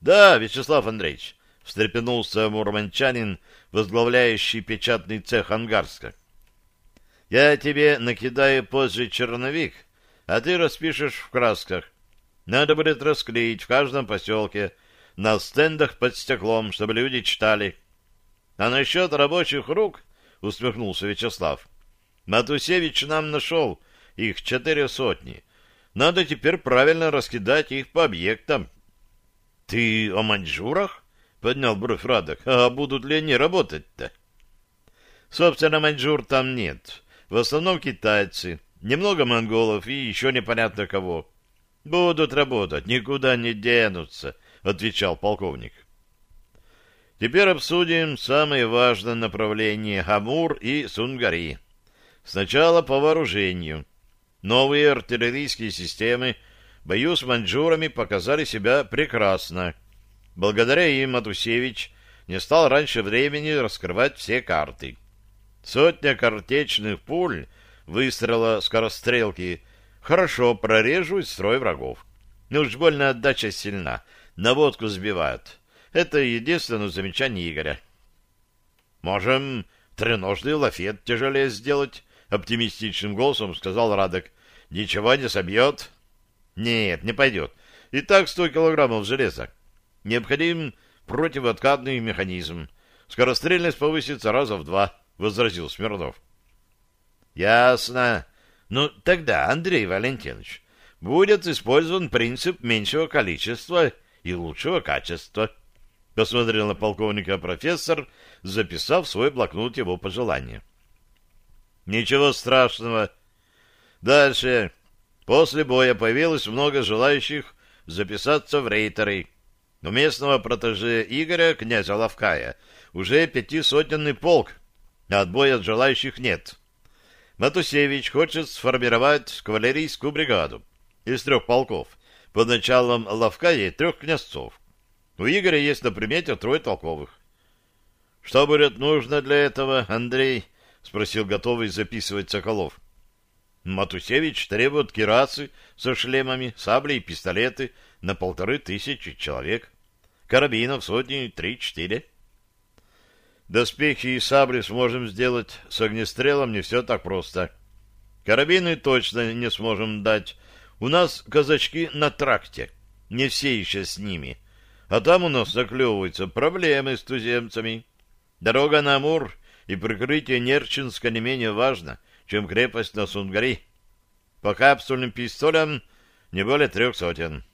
Да, Вячеслав Андреевич, встрепенулся мурманчанин, возглавляющий печатный цех Ангарска. Я тебе накидаю позже черновик, а ты распишешь в красках. Надо будет расклеить в каждом поселке, на стендах под стеклом, чтобы люди читали. А насчет рабочих рук, усмехнулся Вячеслав, Матусевич нам нашел их четыре сотни. Надо теперь правильно раскидать их по объектам. — Ты о маньчжурах? — поднял бровь Радок. — А будут ли они работать-то? — Собственно, маньчжур там нет. В основном китайцы, немного монголов и еще непонятно кого. Будут работать, никуда не денутся, отвечал полковник. Теперь обсудим самое важное направление Амур и Сунгари. Сначала по вооружению. Новые артиллерийские системы бою с маньчжурами показали себя прекрасно. Благодаря им Матусевич не стал раньше времени раскрывать все карты. Сотня картечных пуль выстрела скорострелки хорошо прорежут строй врагов. Ну уж больно отдача сильна, наводку сбивают. Это единственное замечание Игоря. «Можем треножный лафет тяжелее сделать», — оптимистичным голосом сказал Радок. «Ничего не собьет?» «Нет, не пойдет. И так сто килограммов железа. Необходим противооткатный механизм. Скорострельность повысится раза в два». — возразил Смирнов. — Ясно. Ну, тогда, Андрей Валентинович, будет использован принцип меньшего количества и лучшего качества. Посмотрел на полковника профессор, записав в свой блокнот его пожелания. Ничего страшного. Дальше. После боя появилось много желающих записаться в рейтеры. У местного протеже Игоря, князя Лавкая, уже пятисотенный полк а отбоя от желающих нет. Матусевич хочет сформировать кавалерийскую бригаду из трех полков под началом Лавкая и трех князцов. У Игоря есть на примете трое толковых. — Что будет нужно для этого, Андрей? — спросил готовый записывать Соколов. Матусевич требует кирасы со шлемами, сабли и пистолеты на полторы тысячи человек. Карабинов сотни три-четыре. Доспехи и сабли сможем сделать, с огнестрелом не все так просто. Карабины точно не сможем дать. У нас казачки на тракте, не все еще с ними. А там у нас заклевываются проблемы с туземцами. Дорога на Амур и прикрытие Нерчинска не менее важно, чем крепость на Сунгари. По капсульным пистолям не более трех сотен.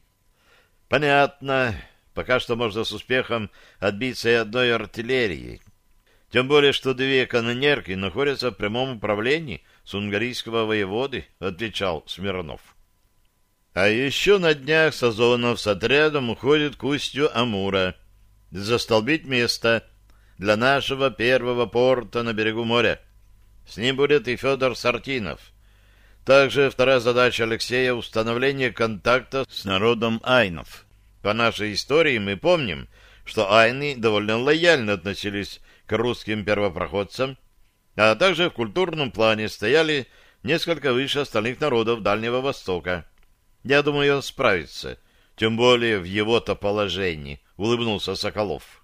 Понятно. Пока что можно с успехом отбиться и одной артиллерией. Тем более, что две канонерки находятся в прямом управлении сунгарийского воеводы, отвечал Смирнов. А еще на днях Сазонов с отрядом уходит к устью Амура, застолбить место для нашего первого порта на берегу моря. С ним будет и Федор Сартинов. Также вторая задача Алексея — установление контакта с народом айнов. По нашей истории мы помним, что айны довольно лояльно относились к русским первопроходцам, а также в культурном плане стояли несколько выше остальных народов Дальнего Востока. Я думаю, он справится, тем более в его-то положении, — улыбнулся Соколов.